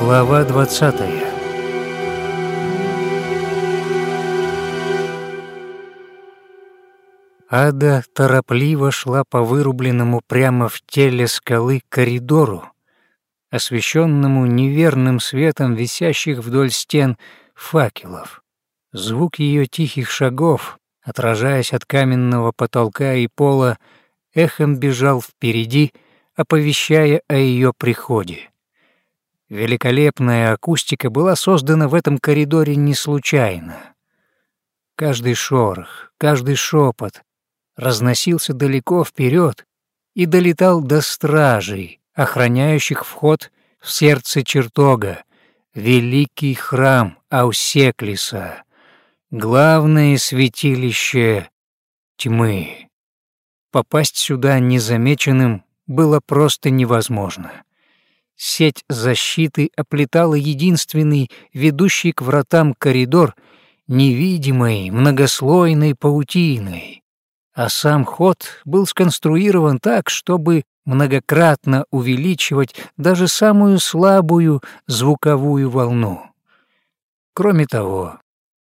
Глава 20 Ада торопливо шла по вырубленному прямо в теле скалы коридору, освещенному неверным светом висящих вдоль стен факелов. Звук ее тихих шагов, отражаясь от каменного потолка и пола, эхом бежал впереди, оповещая о ее приходе. Великолепная акустика была создана в этом коридоре не случайно. Каждый шорох, каждый шепот разносился далеко вперед и долетал до стражей, охраняющих вход в сердце чертога, великий храм Аусеклиса, главное святилище тьмы. Попасть сюда незамеченным было просто невозможно. Сеть защиты оплетала единственный ведущий к вратам коридор невидимой многослойной паутиной, а сам ход был сконструирован так, чтобы многократно увеличивать даже самую слабую звуковую волну. Кроме того,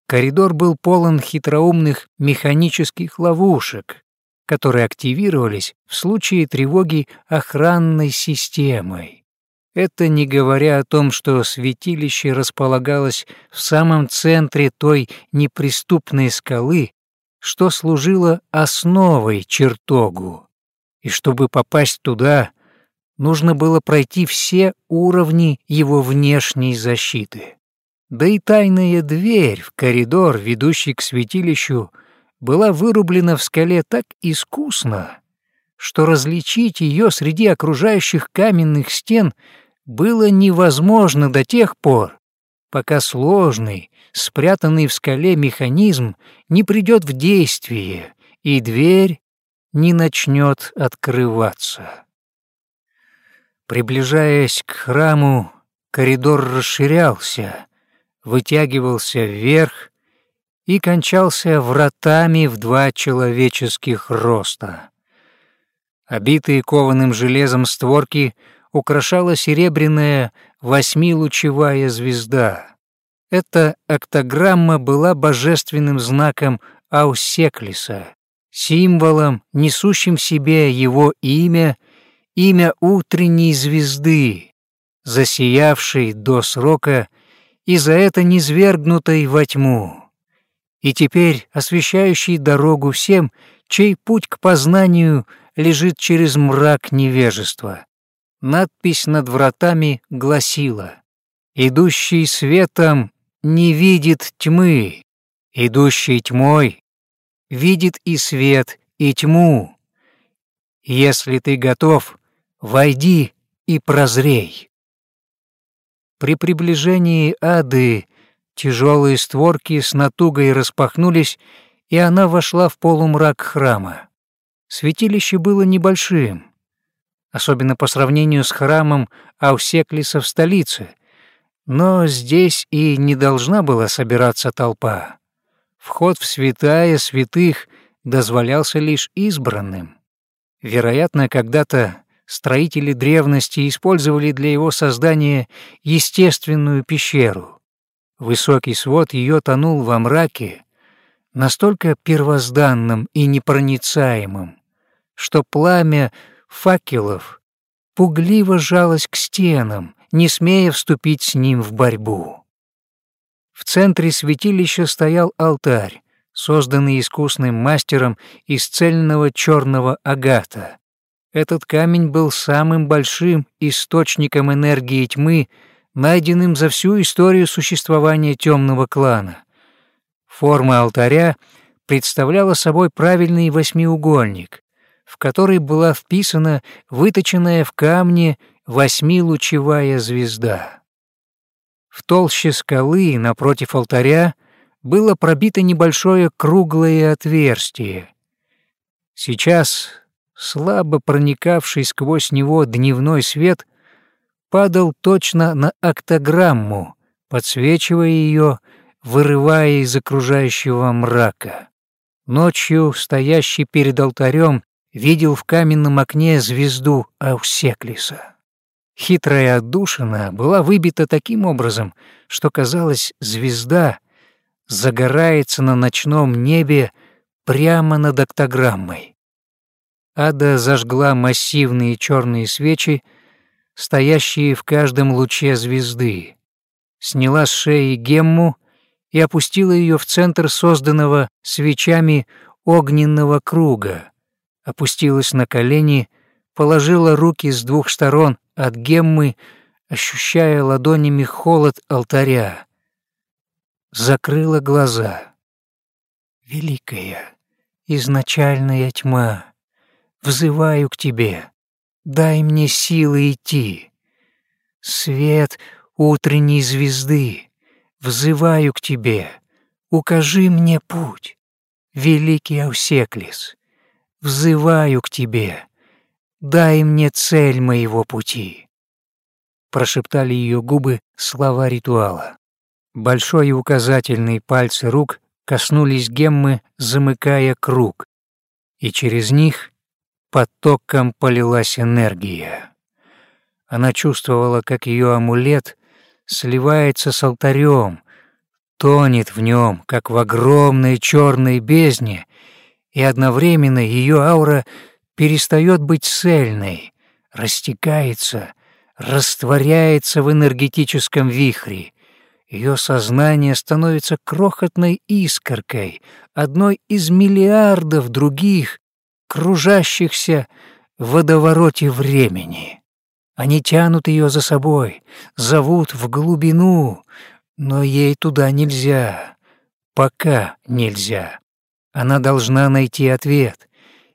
коридор был полон хитроумных механических ловушек, которые активировались в случае тревоги охранной системой. Это не говоря о том, что святилище располагалось в самом центре той неприступной скалы, что служило основой чертогу. И чтобы попасть туда, нужно было пройти все уровни его внешней защиты. Да и тайная дверь в коридор, ведущий к святилищу, была вырублена в скале так искусно, что различить ее среди окружающих каменных стен — было невозможно до тех пор, пока сложный, спрятанный в скале механизм не придет в действие и дверь не начнет открываться. Приближаясь к храму, коридор расширялся, вытягивался вверх и кончался вратами в два человеческих роста. Обитые кованым железом створки — украшала серебряная восьмилучевая звезда. Эта октограмма была божественным знаком Аусеклиса, символом, несущим в себе его имя, имя утренней звезды, засиявшей до срока и за это низвергнутой во тьму, и теперь освещающей дорогу всем, чей путь к познанию лежит через мрак невежества. Надпись над вратами гласила «Идущий светом не видит тьмы, идущий тьмой видит и свет, и тьму. Если ты готов, войди и прозрей». При приближении ады тяжелые створки с натугой распахнулись, и она вошла в полумрак храма. Святилище было небольшим, особенно по сравнению с храмом Аусеклиса в столице. Но здесь и не должна была собираться толпа. Вход в святая святых дозволялся лишь избранным. Вероятно, когда-то строители древности использовали для его создания естественную пещеру. Высокий свод ее тонул во мраке, настолько первозданным и непроницаемым, что пламя факелов пугливо жалась к стенам, не смея вступить с ним в борьбу. В центре святилища стоял алтарь, созданный искусным мастером из цельного черного агата. Этот камень был самым большим источником энергии тьмы, найденным за всю историю существования темного клана. Форма алтаря представляла собой правильный восьмиугольник, в который была вписана выточенная в камне восьмилучевая звезда. В толще скалы напротив алтаря было пробито небольшое круглое отверстие. Сейчас, слабо проникавший сквозь него дневной свет, падал точно на октограмму, подсвечивая ее, вырывая из окружающего мрака. Ночью, стоящий перед алтарем, видел в каменном окне звезду Аусеклиса. Хитрая отдушина была выбита таким образом, что, казалось, звезда загорается на ночном небе прямо над октограммой. Ада зажгла массивные черные свечи, стоящие в каждом луче звезды, сняла с шеи гемму и опустила ее в центр созданного свечами огненного круга, опустилась на колени, положила руки с двух сторон от геммы, ощущая ладонями холод алтаря, закрыла глаза. «Великая, изначальная тьма, взываю к тебе, дай мне силы идти. Свет утренней звезды, взываю к тебе, укажи мне путь. Великий Аусеклис, взываю к тебе, дай мне цель моего пути. Прошептали ее губы слова ритуала. Большой и указательный пальцы рук коснулись геммы, замыкая круг, и через них потоком полилась энергия. Она чувствовала, как ее амулет сливается с алтарем, тонет в нем, как в огромной черной бездне, и одновременно ее аура перестает быть цельной, растекается, растворяется в энергетическом вихре, ее сознание становится крохотной искоркой, одной из миллиардов других, кружащихся в водовороте времени. Они тянут ее за собой, зовут в глубину, но ей туда нельзя, пока нельзя. Она должна найти ответ.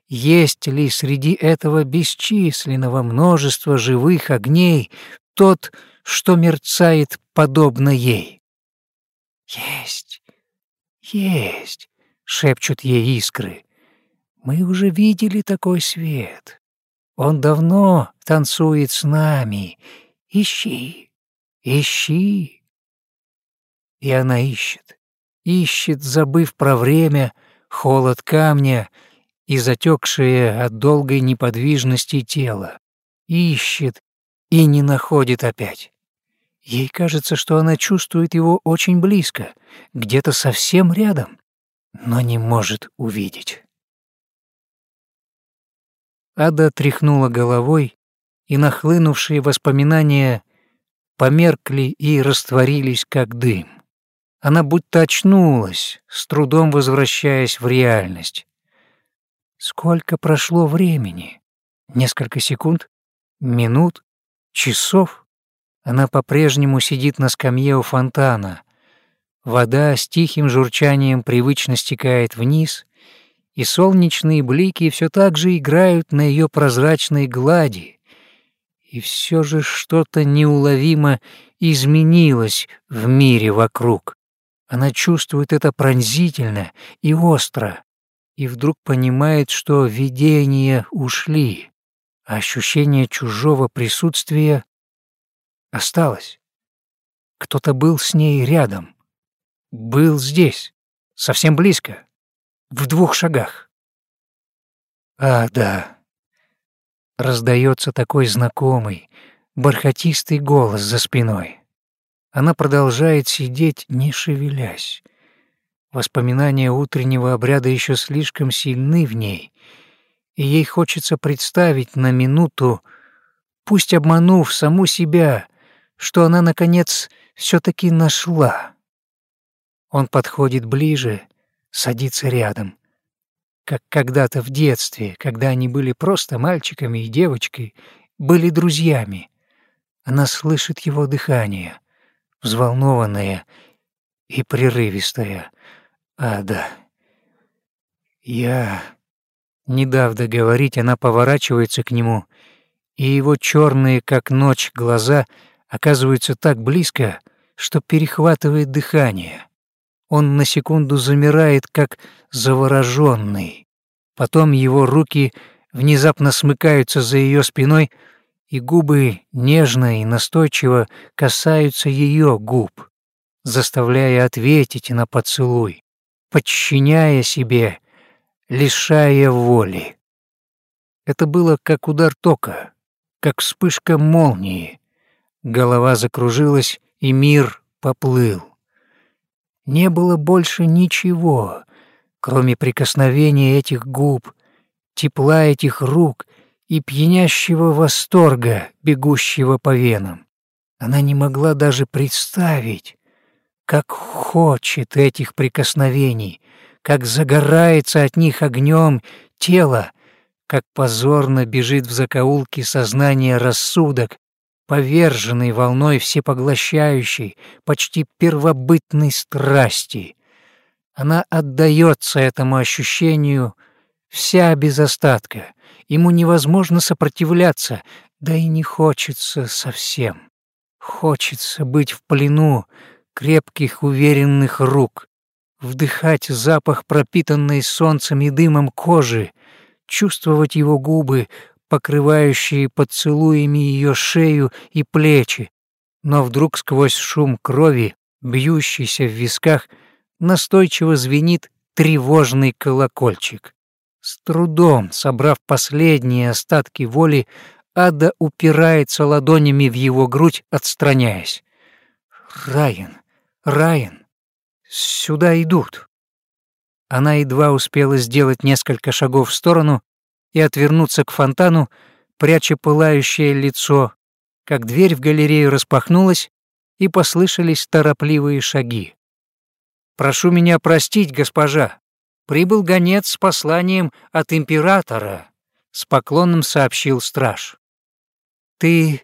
Есть ли среди этого бесчисленного множества живых огней тот, что мерцает подобно ей. «Есть, есть», — шепчут ей искры. «Мы уже видели такой свет. Он давно танцует с нами. Ищи, ищи». И она ищет, ищет, забыв про время, холод камня и затекшее от долгой неподвижности тело. Ищет и не находит опять. Ей кажется, что она чувствует его очень близко, где-то совсем рядом, но не может увидеть. Ада тряхнула головой, и нахлынувшие воспоминания померкли и растворились, как дым. Она будто очнулась, с трудом возвращаясь в реальность. Сколько прошло времени? Несколько секунд? Минут? Часов? Она по-прежнему сидит на скамье у фонтана. Вода с тихим журчанием привычно стекает вниз, и солнечные блики все так же играют на ее прозрачной глади. И все же что-то неуловимо изменилось в мире вокруг. Она чувствует это пронзительно и остро, и вдруг понимает, что видения ушли, а ощущение чужого присутствия осталось. Кто-то был с ней рядом. Был здесь, совсем близко, в двух шагах. А, да. Раздается такой знакомый, бархатистый голос за спиной. Она продолжает сидеть, не шевелясь. Воспоминания утреннего обряда еще слишком сильны в ней, и ей хочется представить на минуту, пусть обманув саму себя, что она, наконец, все-таки нашла. Он подходит ближе, садится рядом, как когда-то в детстве, когда они были просто мальчиками и девочкой, были друзьями. Она слышит его дыхание, взволнованное и прерывистое. «Ада, я...» Не дав договорить, она поворачивается к нему, и его черные, как ночь, глаза — оказывается так близко, что перехватывает дыхание. Он на секунду замирает, как завороженный. Потом его руки внезапно смыкаются за ее спиной, и губы нежно и настойчиво касаются ее губ, заставляя ответить на поцелуй, подчиняя себе, лишая воли. Это было как удар тока, как вспышка молнии. Голова закружилась, и мир поплыл. Не было больше ничего, кроме прикосновения этих губ, тепла этих рук и пьянящего восторга, бегущего по венам. Она не могла даже представить, как хочет этих прикосновений, как загорается от них огнем тело, как позорно бежит в закоулки сознание рассудок, поверженный волной всепоглощающей, почти первобытной страсти. Она отдается этому ощущению вся без остатка. Ему невозможно сопротивляться, да и не хочется совсем. Хочется быть в плену крепких уверенных рук, вдыхать запах пропитанной солнцем и дымом кожи, чувствовать его губы, покрывающие поцелуями ее шею и плечи, но вдруг сквозь шум крови, бьющийся в висках, настойчиво звенит тревожный колокольчик. С трудом, собрав последние остатки воли, Ада упирается ладонями в его грудь, отстраняясь. «Райан, Райан, сюда идут!» Она едва успела сделать несколько шагов в сторону, и отвернуться к фонтану, пряча пылающее лицо, как дверь в галерею распахнулась, и послышались торопливые шаги. «Прошу меня простить, госпожа. Прибыл гонец с посланием от императора», — с поклоном сообщил страж. «Ты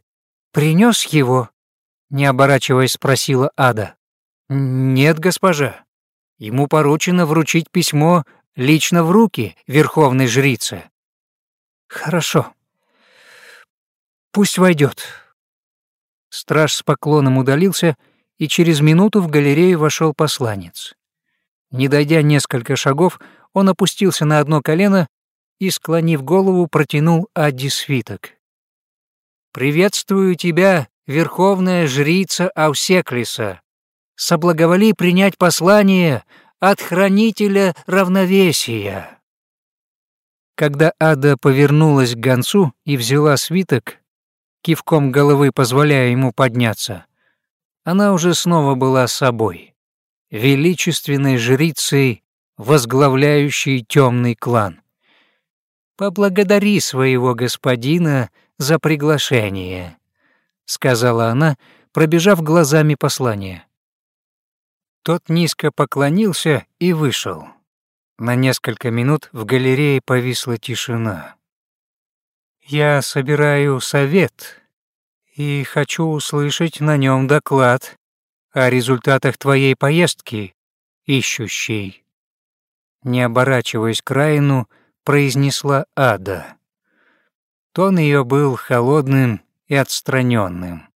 принес его?» — не оборачиваясь, спросила Ада. «Нет, госпожа. Ему поручено вручить письмо лично в руки верховной жрицы. Хорошо. Пусть войдет. Страж с поклоном удалился, и через минуту в галерею вошел посланец. Не дойдя несколько шагов, он опустился на одно колено и, склонив голову, протянул Адди свиток. «Приветствую тебя, верховная жрица Аусеклиса. Соблаговоли принять послание от хранителя равновесия». Когда Ада повернулась к гонцу и взяла свиток, кивком головы позволяя ему подняться, она уже снова была собой, величественной жрицей, возглавляющей темный клан. «Поблагодари своего господина за приглашение», — сказала она, пробежав глазами послание. Тот низко поклонился и вышел. На несколько минут в галерее повисла тишина. «Я собираю совет и хочу услышать на нем доклад о результатах твоей поездки, ищущей». Не оборачиваясь к Райну, произнесла Ада. Тон ее был холодным и отстраненным.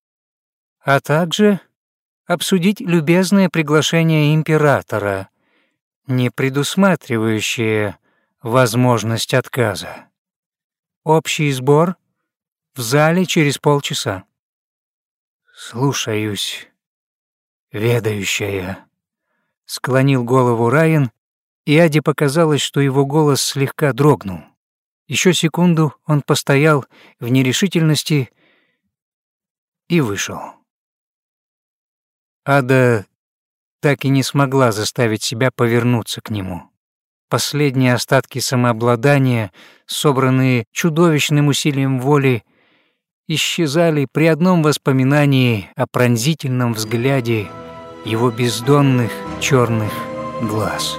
А также обсудить любезное приглашение императора — не предусматривающие возможность отказа. Общий сбор в зале через полчаса. «Слушаюсь, ведающая», — склонил голову Райан, и Аде показалось, что его голос слегка дрогнул. Еще секунду он постоял в нерешительности и вышел. Ада так и не смогла заставить себя повернуться к нему. Последние остатки самообладания, собранные чудовищным усилием воли, исчезали при одном воспоминании о пронзительном взгляде его бездонных черных глаз.